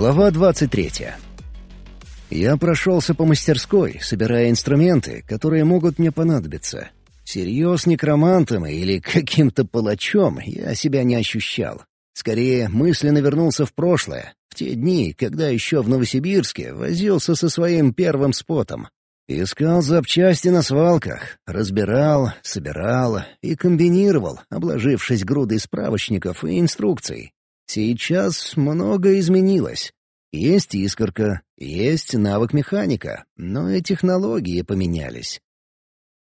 Глава 23. Я прошелся по мастерской, собирая инструменты, которые могут мне понадобиться. Всерьез некромантом или каким-то палачом я себя не ощущал. Скорее, мысленно вернулся в прошлое, в те дни, когда еще в Новосибирске возился со своим первым спотом. Искал запчасти на свалках, разбирал, собирал и комбинировал, обложившись грудой справочников и инструкций. Сейчас многое изменилось. Есть искорка, есть навык механика, но и технологии поменялись.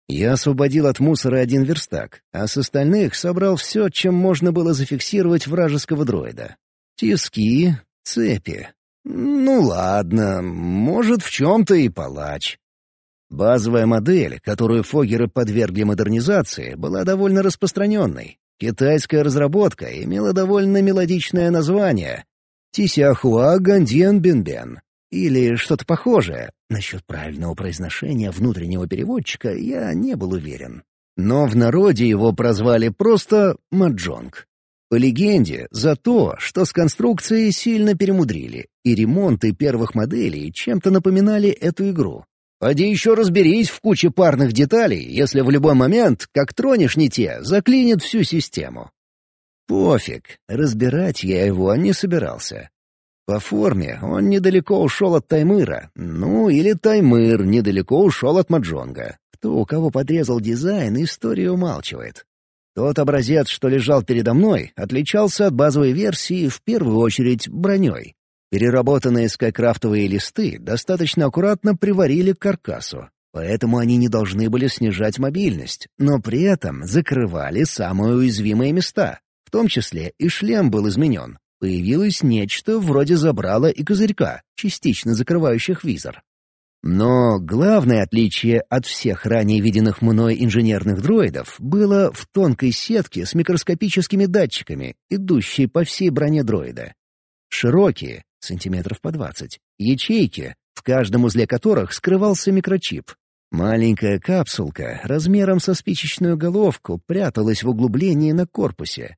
Я освободил от мусора один верстак, а с остальных собрал все, чем можно было зафиксировать вражеского дроида. Тиски, цепи. Ну ладно, может, в чем-то и палач. Базовая модель, которую Фогеры подвергли модернизации, была довольно распространенной. Китайская разработка имела довольно мелодичное название «Тисяхуа Гандьен Бенбен» или что-то похожее. Насчет правильного произношения внутреннего переводчика я не был уверен. Но в народе его прозвали просто «маджонг». По легенде, за то, что с конструкцией сильно перемудрили, и ремонты первых моделей чем-то напоминали эту игру. Пойди еще разберись в куче парных деталей, если в любой момент, как тронешь не те, заклинит всю систему. Пофиг, разбирать я его не собирался. По форме он недалеко ушел от Таймыра, ну или Таймыр недалеко ушел от Маджонга. Кто у кого подрезал дизайн, история умалчивает. Тот образец, что лежал передо мной, отличался от базовой версии в первую очередь броней. Переработанные скайкрафтовые листы достаточно аккуратно приварили к каркасу, поэтому они не должны были снижать мобильность, но при этом закрывали самые уязвимые места. В том числе и шлем был изменен. Появилось нечто вроде забрала и козырька, частично закрывающих визор. Но главное отличие от всех ранее виденных мной инженерных дроидов было в тонкой сетке с микроскопическими датчиками, идущей по всей броне дроида. Широкие, сантиметров по двадцать, ячейки, в каждом узле которых скрывался микрочип. Маленькая капсулка размером со спичечную головку пряталась в углублении на корпусе.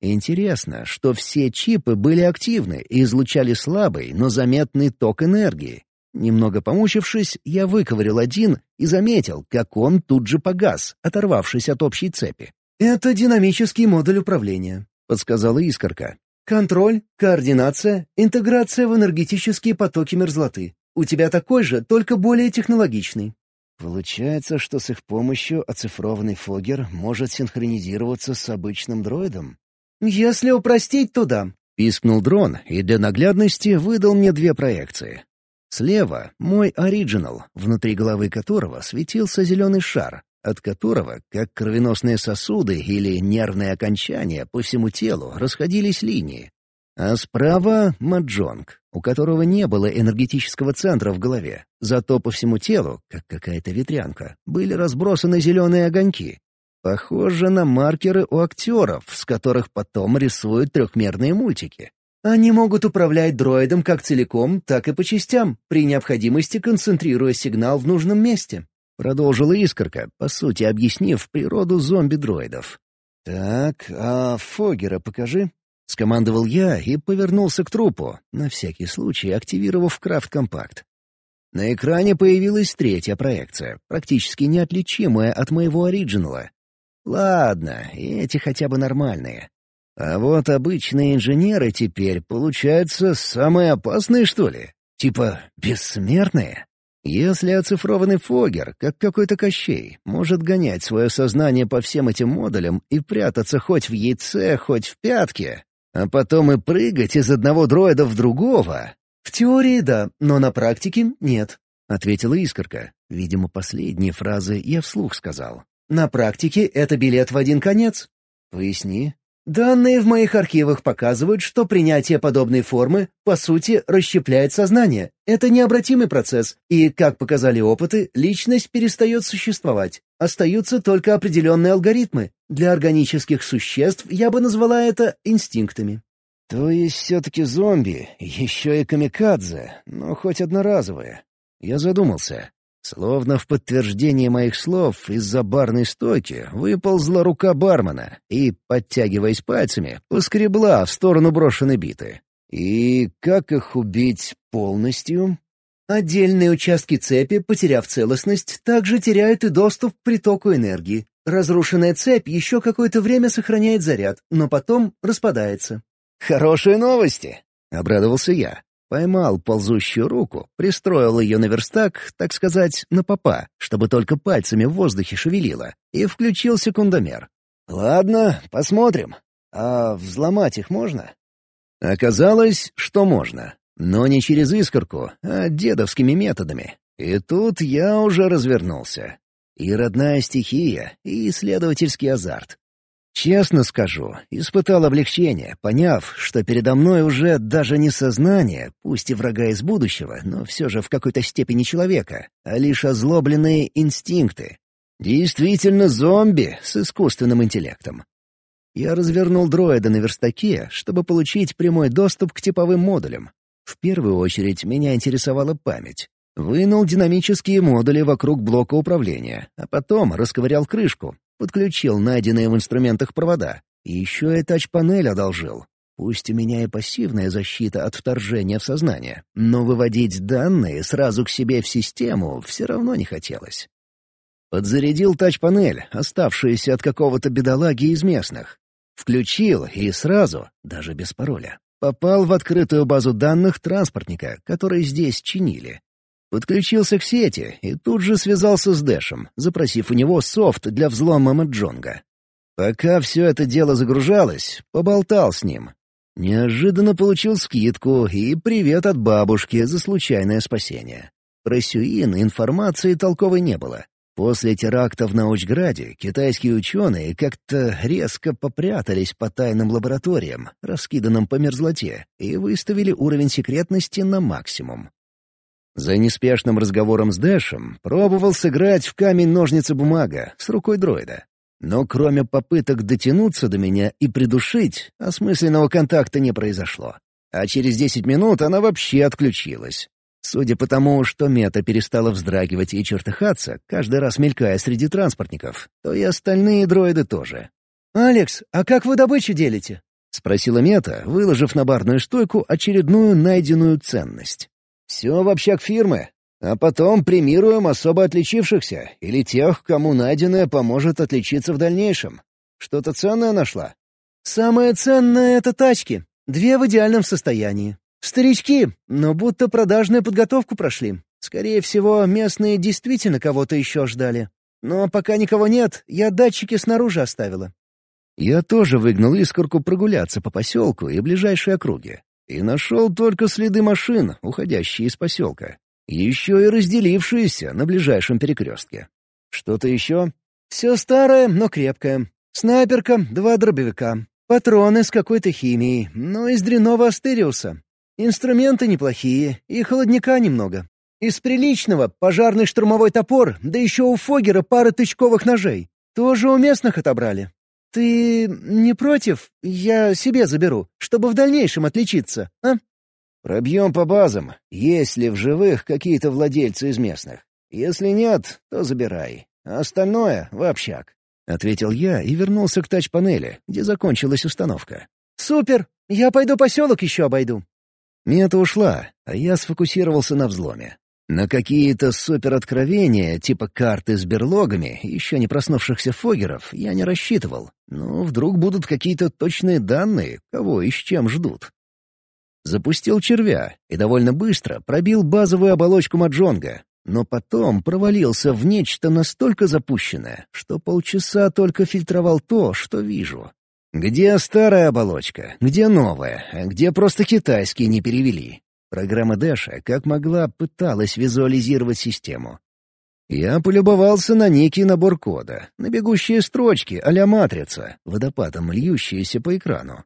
Интересно, что все чипы были активны и излучали слабый, но заметный ток энергии. Немного помучившись, я выковырил один и заметил, как он тут же погас, оторвавшись от общей цепи. «Это динамический модуль управления», — подсказала искорка. Контроль, координация, интеграция в энергетические потоки мерзлоты. У тебя такой же, только более технологичный. Получается, что с их помощью оцифрованный Фогер может синхронизироваться с обычным дроидом? Если упростить, то да. Пискнул дрон и для наглядности выдал мне две проекции. Слева — мой оригинал, внутри головы которого светился зеленый шар, от которого, как кровеносные сосуды или нервные окончания по всему телу, расходились линии. А справа — маджонг, у которого не было энергетического центра в голове, зато по всему телу, как какая-то ветрянка, были разбросаны зеленые огоньки. Похоже на маркеры у актеров, с которых потом рисуют трехмерные мультики. Они могут управлять дроидом как целиком, так и по частям, при необходимости концентрируя сигнал в нужном месте. Продолжила искорка, по сути объяснив природу зомби-дроидов. «Так, а Фогера покажи», — скомандовал я и повернулся к трупу, на всякий случай активировав крафт-компакт. На экране появилась третья проекция, практически неотличимая от моего оригинала. Ладно, эти хотя бы нормальные. А вот обычные инженеры теперь, получаются, самые опасные, что ли? Типа бессмертные? Если оцифрованный Фогер, как какой-то Кощей, может гонять свое сознание по всем этим модулям и прятаться хоть в яйце, хоть в пятке, а потом и прыгать из одного дроида в другого... «В теории да, но на практике нет», — ответила Искорка. Видимо, последние фразы я вслух сказал. «На практике это билет в один конец». «Поясни». Данные в моих архивах показывают, что принятие подобной формы, по сути, расщепляет сознание. Это необратимый процесс, и, как показали опыты, личность перестает существовать. Остаются только определенные алгоритмы. Для органических существ я бы назвала это инстинктами. То есть все-таки зомби, еще и камикадзе, но хоть одноразовые. Я задумался. Словно в подтверждение моих слов из-за барной стойки выползла рука бармена и, подтягиваясь пальцами, поскребла в сторону брошенной биты. И как их убить полностью? Отдельные участки цепи, потеряв целостность, также теряют и доступ к притоку энергии. Разрушенная цепь еще какое-то время сохраняет заряд, но потом распадается. «Хорошие новости!» — обрадовался я. Поймал ползущую руку, пристроил ее на верстак, так сказать, на попа, чтобы только пальцами в воздухе шевелило, и включил секундомер. «Ладно, посмотрим. А взломать их можно?» Оказалось, что можно, но не через искорку, а дедовскими методами. И тут я уже развернулся. И родная стихия, и исследовательский азарт. Честно скажу, испытал облегчение, поняв, что передо мной уже даже не сознание, пусть и врага из будущего, но все же в какой-то степени человека, а лишь озлобленные инстинкты. Действительно зомби с искусственным интеллектом. Я развернул дроида на верстаке, чтобы получить прямой доступ к типовым модулям. В первую очередь меня интересовала память. Вынул динамические модули вокруг блока управления, а потом расковырял крышку, подключил найденные в инструментах провода. И еще и тач-панель одолжил. Пусть у меня и пассивная защита от вторжения в сознание, но выводить данные сразу к себе в систему все равно не хотелось. Подзарядил тач-панель, оставшуюся от какого-то бедолаги из местных. Включил и сразу, даже без пароля, попал в открытую базу данных транспортника, который здесь чинили. Подключился к сети и тут же связался с Дэшем, запросив у него софт для взлома Маджонга. Пока все это дело загружалось, поболтал с ним. Неожиданно получил скидку и привет от бабушки за случайное спасение. Про Сюин информации толковой не было. После теракта в Научграде китайские ученые как-то резко попрятались по тайным лабораториям, раскиданным по мерзлоте, и выставили уровень секретности на максимум. За неспешным разговором с Дэшем пробовал сыграть в камень-ножницы-бумага с рукой дроида. Но кроме попыток дотянуться до меня и придушить, осмысленного контакта не произошло. А через десять минут она вообще отключилась. Судя по тому, что мета перестала вздрагивать и чертыхаться, каждый раз мелькая среди транспортников, то и остальные дроиды тоже. «Алекс, а как вы добычу делите?» — спросила мета, выложив на барную стойку очередную найденную ценность. Все в общак фирмы. А потом премируем особо отличившихся или тех, кому найденное поможет отличиться в дальнейшем. Что-то ценное нашла? Самое ценное — это тачки. Две в идеальном состоянии. Старички, но будто продажную подготовку прошли. Скорее всего, местные действительно кого-то еще ждали. Но пока никого нет, я датчики снаружи оставила. Я тоже выгнал искорку прогуляться по поселку и ближайшей округе. И нашел только следы машин, уходящие из поселка. Еще и разделившиеся на ближайшем перекрестке. Что-то еще? Все старое, но крепкое. Снайперка, два дробовика. Патроны с какой-то химией, но из дряного Астериуса. Инструменты неплохие, и холодника немного. Из приличного — пожарный штурмовой топор, да еще у Фогера пара тычковых ножей. Тоже у местных отобрали. «Ты не против? Я себе заберу, чтобы в дальнейшем отличиться, а?» «Пробьем по базам, есть ли в живых какие-то владельцы из местных. Если нет, то забирай, а остальное — в общак», — ответил я и вернулся к тач-панели, где закончилась установка. «Супер! Я пойду поселок еще обойду». Мета ушла, а я сфокусировался на взломе. На какие-то супероткровения, типа карты с берлогами, еще не проснувшихся фогеров, я не рассчитывал. Но вдруг будут какие-то точные данные, кого и с чем ждут. Запустил червя и довольно быстро пробил базовую оболочку Маджонга, но потом провалился в нечто настолько запущенное, что полчаса только фильтровал то, что вижу. Где старая оболочка, где новая, а где просто китайские не перевели. Программа Дэша, как могла, пыталась визуализировать систему. Я полюбовался на некий набор кода, на бегущие строчки а-ля матрица, водопадом льющиеся по экрану.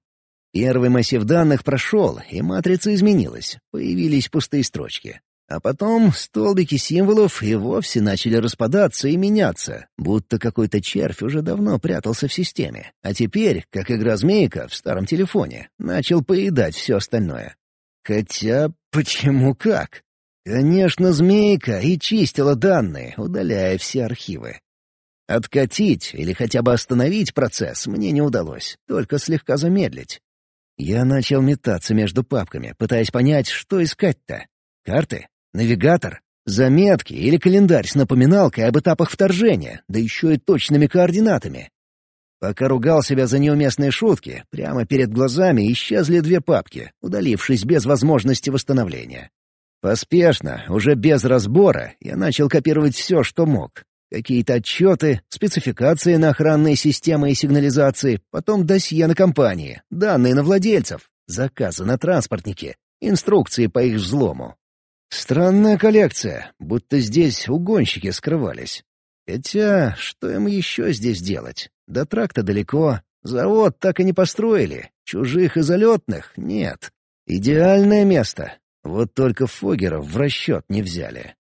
Первый массив данных прошел, и матрица изменилась, появились пустые строчки. А потом столбики символов и вовсе начали распадаться и меняться, будто какой-то червь уже давно прятался в системе, а теперь, как игра-змейка в старом телефоне, начал поедать все остальное. Хотя, почему как? Конечно, змейка и чистила данные, удаляя все архивы. Откатить или хотя бы остановить процесс мне не удалось, только слегка замедлить. Я начал метаться между папками, пытаясь понять, что искать-то. Карты? Навигатор? Заметки или календарь с напоминалкой об этапах вторжения, да еще и точными координатами. Пока ругал себя за неуместные шутки, прямо перед глазами исчезли две папки, удалившись без возможности восстановления. Поспешно, уже без разбора, я начал копировать все, что мог. Какие-то отчеты, спецификации на охранные системы и сигнализации, потом досье на компании, данные на владельцев, заказы на транспортники, инструкции по их взлому. Странная коллекция, будто здесь угонщики скрывались. Хотя, что им еще здесь делать? До тракта далеко, завод так и не построили, чужих и залетных нет. Идеальное место. Вот только Фогеров в расчет не взяли.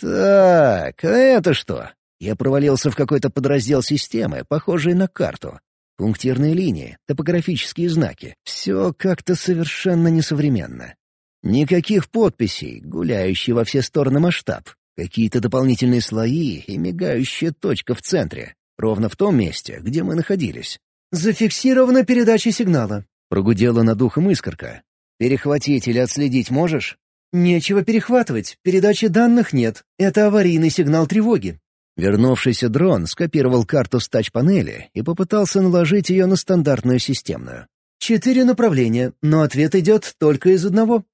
«Так, а это что?» Я провалился в какой-то подраздел системы, похожий на карту. Пунктирные линии, топографические знаки — все как-то совершенно несовременно. Никаких подписей, гуляющий во все стороны масштаб. Какие-то дополнительные слои и мигающая точка в центре, ровно в том месте, где мы находились. «Зафиксирована передача сигнала», — прогудела над ухом искорка. «Перехватить или отследить можешь?» «Нечего перехватывать, передачи данных нет. Это аварийный сигнал тревоги». Вернувшийся дрон скопировал карту с тач-панели и попытался наложить ее на стандартную системную. «Четыре направления, но ответ идет только из одного».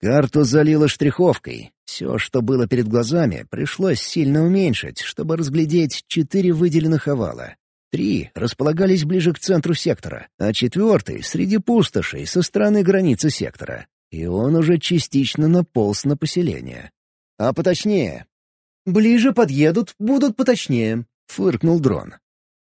Карту залило штриховкой. Все, что было перед глазами, пришлось сильно уменьшить, чтобы разглядеть четыре выделенных овала. Три располагались ближе к центру сектора, а четвертый — среди пустошей со стороны границы сектора. И он уже частично наполз на поселение. А поточнее. «Ближе подъедут, будут поточнее», — фыркнул дрон.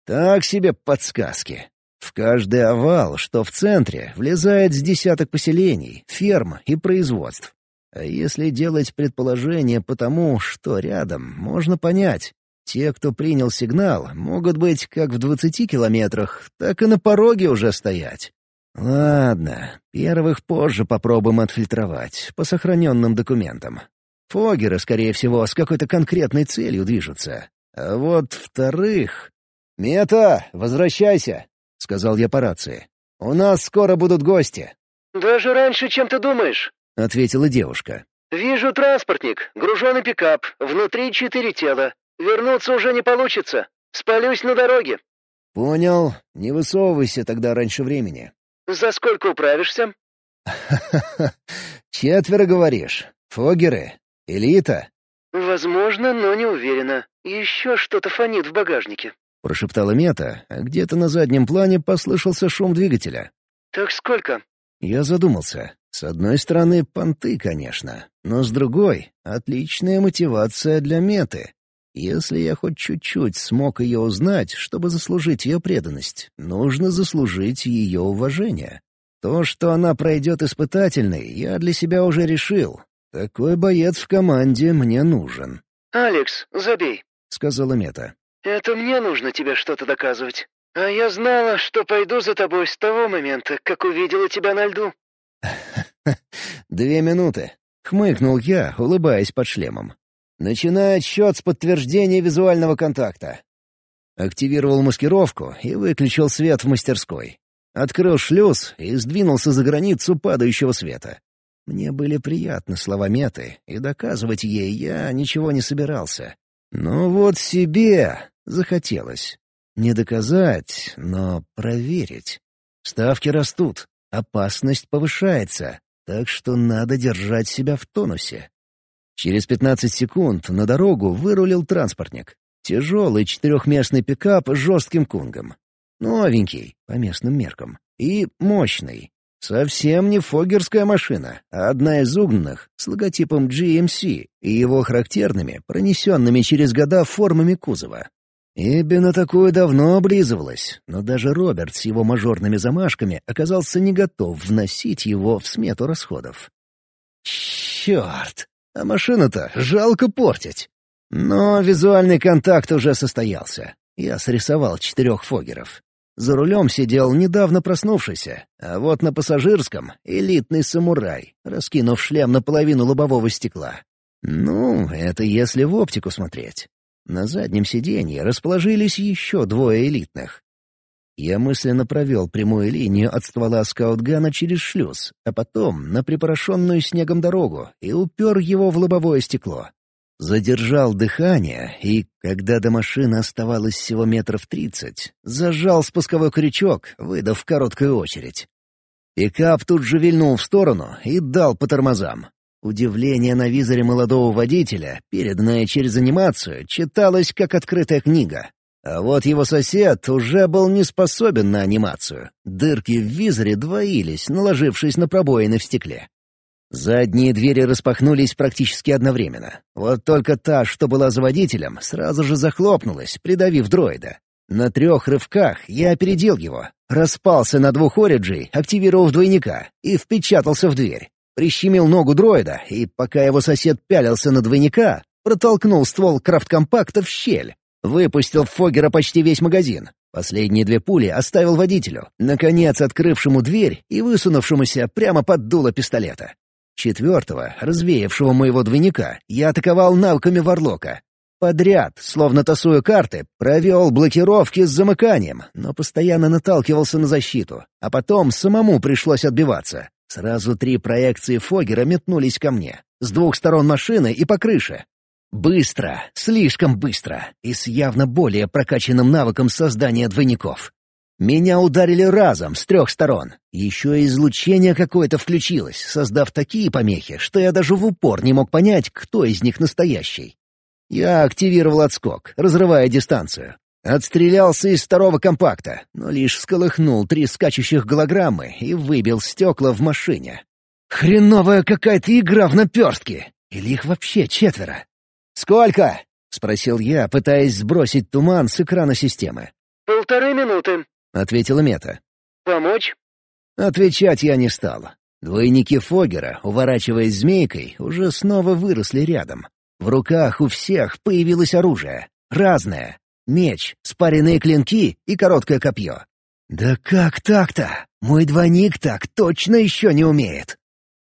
«Так себе подсказки. В каждый овал, что в центре, влезает с десяток поселений, ферм и производств. А если делать предположение по тому, что рядом, можно понять. Те, кто принял сигнал, могут быть как в двадцати километрах, так и на пороге уже стоять. Ладно, первых позже попробуем отфильтровать, по сохраненным документам. Фогеры, скорее всего, с какой-то конкретной целью движутся. А вот вторых... «Мета, возвращайся!» — сказал я по рации. «У нас скоро будут гости». «Даже раньше, чем ты думаешь», — ответила девушка. «Вижу транспортник, груженный пикап, внутри четыре тела. Вернуться уже не получится. Спалюсь на дороге». «Понял. Не высовывайся тогда раньше времени». «За сколько управишься?» Четверо, говоришь. Фогеры? Элита?» «Возможно, но не уверена. Еще что-то фонит в багажнике». — прошептала Мета, а где-то на заднем плане послышался шум двигателя. «Так сколько?» Я задумался. С одной стороны, понты, конечно, но с другой — отличная мотивация для Меты. Если я хоть чуть-чуть смог ее узнать, чтобы заслужить ее преданность, нужно заслужить ее уважение. То, что она пройдет испытательный, я для себя уже решил. Такой боец в команде мне нужен. «Алекс, забей», — сказала Мета. «Это мне нужно тебе что-то доказывать. А я знала, что пойду за тобой с того момента, как увидела тебя на льду». «Две минуты», — хмыкнул я, улыбаясь под шлемом. «Начинаю отсчет с подтверждения визуального контакта». Активировал маскировку и выключил свет в мастерской. Открыл шлюз и сдвинулся за границу падающего света. Мне были приятны слова Меты, и доказывать ей я ничего не собирался. Но вот себе Захотелось. Не доказать, но проверить. Ставки растут, опасность повышается, так что надо держать себя в тонусе. Через 15 секунд на дорогу вырулил транспортник. Тяжелый четырехместный пикап с жестким кунгом. Новенький, по местным меркам. И мощный. Совсем не фогерская машина, а одна из угнанных с логотипом GMC и его характерными, пронесенными через года формами кузова. Эбби на такую давно облизывалась, но даже Роберт с его мажорными замашками оказался не готов вносить его в смету расходов. Черт! А машину-то жалко портить. Но визуальный контакт уже состоялся. Я срисовал четырех фогеров. За рулем сидел недавно проснувшийся, а вот на пассажирском — элитный самурай, раскинув шлем наполовину лобового стекла. Ну, это если в оптику смотреть. На заднем сиденье расположились еще двое элитных. Я мысленно провел прямую линию от ствола скаутгана через шлюз, а потом на припорошенную снегом дорогу и упер его в лобовое стекло. Задержал дыхание и, когда до машины оставалось всего метров тридцать, зажал спусковой крючок, выдав короткую очередь. Пикап тут же вильнул в сторону и дал по тормозам. Удивление на визоре молодого водителя, переданное через анимацию, читалось как открытая книга. А вот его сосед уже был не способен на анимацию. Дырки в визоре двоились, наложившись на пробоины в стекле. Задние двери распахнулись практически одновременно. Вот только та, что была за водителем, сразу же захлопнулась, придавив дроида. На трех рывках я опередил его, распался на двух ориджей, активировав двойника, и впечатался в дверь. Прищемил ногу дроида, и пока его сосед пялился на двойника, протолкнул ствол крафткомпакта в щель. Выпустил в Фогера почти весь магазин. Последние две пули оставил водителю, наконец открывшему дверь и высунувшемуся прямо под дуло пистолета. Четвертого, развеявшего моего двойника, я атаковал навыками Варлока. Подряд, словно тасуя карты, провел блокировки с замыканием, но постоянно наталкивался на защиту, а потом самому пришлось отбиваться. Сразу три проекции Фогера метнулись ко мне. С двух сторон машины и по крыше. Быстро, слишком быстро и с явно более прокачанным навыком создания двойников. Меня ударили разом, с трех сторон. Еще и излучение какое-то включилось, создав такие помехи, что я даже в упор не мог понять, кто из них настоящий. Я активировал отскок, разрывая дистанцию. Отстрелялся из второго компакта, но лишь всколыхнул три скачущих голограммы и выбил стекла в машине. Хреновая какая-то игра в наперстки! Или их вообще четверо? «Сколько?» — спросил я, пытаясь сбросить туман с экрана системы. «Полторы минуты», — ответила Мета. «Помочь?» Отвечать я не стал. Двойники Фогера, уворачиваясь змейкой, уже снова выросли рядом. В руках у всех появилось оружие. Разное. Меч, спаренные клинки и короткое копье. «Да как так-то? Мой двойник так точно еще не умеет!»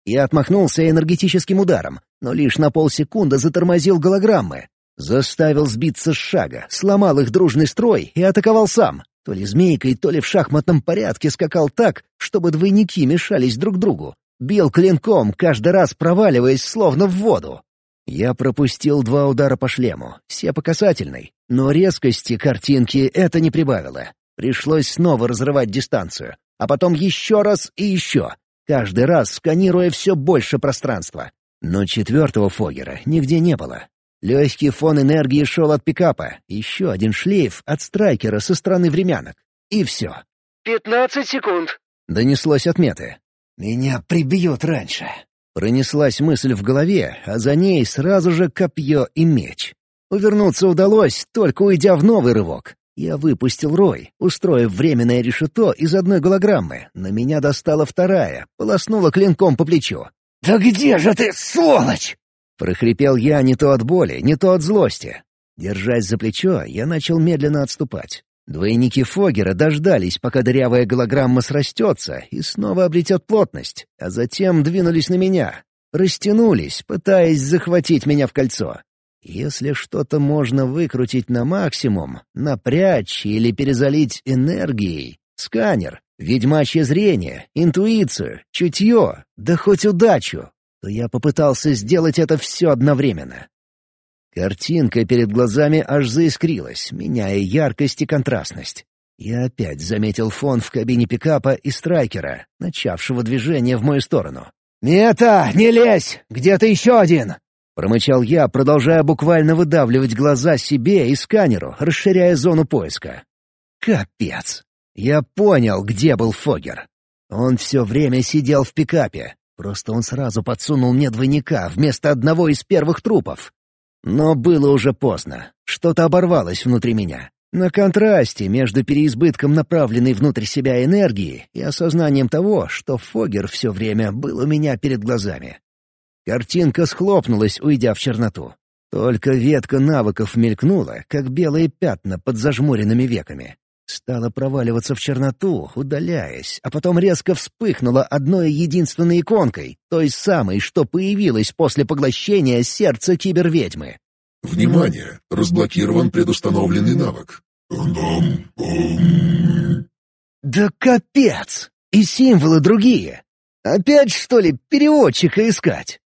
Я отмахнулся энергетическим ударом, но лишь на полсекунды затормозил голограммы. Заставил сбиться с шага, сломал их дружный строй и атаковал сам. То ли змейкой, то ли в шахматном порядке скакал так, чтобы двойники мешались друг другу. Бил клинком, каждый раз проваливаясь словно в воду. Я пропустил два удара по шлему, все по касательной, но резкости картинки это не прибавило. Пришлось снова разрывать дистанцию, а потом еще раз и еще, каждый раз сканируя все больше пространства. Но четвертого Фогера нигде не было. Легкий фон энергии шел от пикапа, еще один шлейф от страйкера со стороны времянок. И все. «Пятнадцать секунд», — донеслось от меты. «Меня прибьют раньше». Пронеслась мысль в голове, а за ней сразу же копье и меч. Увернуться удалось, только уйдя в новый рывок. Я выпустил рой, устроив временное решето из одной голограммы. На меня достала вторая, полоснула клинком по плечу. «Да где же ты, сволочь?» Прохрипел я не то от боли, не то от злости. Держась за плечо, я начал медленно отступать. Двойники Фогера дождались, пока дырявая голограмма срастется и снова обретет плотность, а затем двинулись на меня. Растянулись, пытаясь захватить меня в кольцо. Если что-то можно выкрутить на максимум, напрячь или перезалить энергией — сканер, ведьмачье зрение, интуицию, чутье, да хоть удачу, то я попытался сделать это все одновременно. Картинка перед глазами аж заискрилась, меняя яркость и контрастность. Я опять заметил фон в кабине пикапа и страйкера, начавшего движение в мою сторону. «Мета, не лезь! Где-то еще один!» Промычал я, продолжая буквально выдавливать глаза себе и сканеру, расширяя зону поиска. Капец! Я понял, где был Фогер. Он все время сидел в пикапе. Просто он сразу подсунул мне двойника вместо одного из первых трупов. Но было уже поздно. Что-то оборвалось внутри меня. На контрасте между переизбытком направленной внутрь себя энергии и осознанием того, что Фогер все время был у меня перед глазами. Картинка схлопнулась, уйдя в черноту. Только ветка навыков мелькнула, как белые пятна под зажмуренными веками. Стала проваливаться в черноту, удаляясь, а потом резко вспыхнула одной единственной иконкой, той самой, что появилась после поглощения сердца киберведьмы. «Внимание! Разблокирован предустановленный навык. Да капец! И символы другие. Опять, что ли, переводчика искать?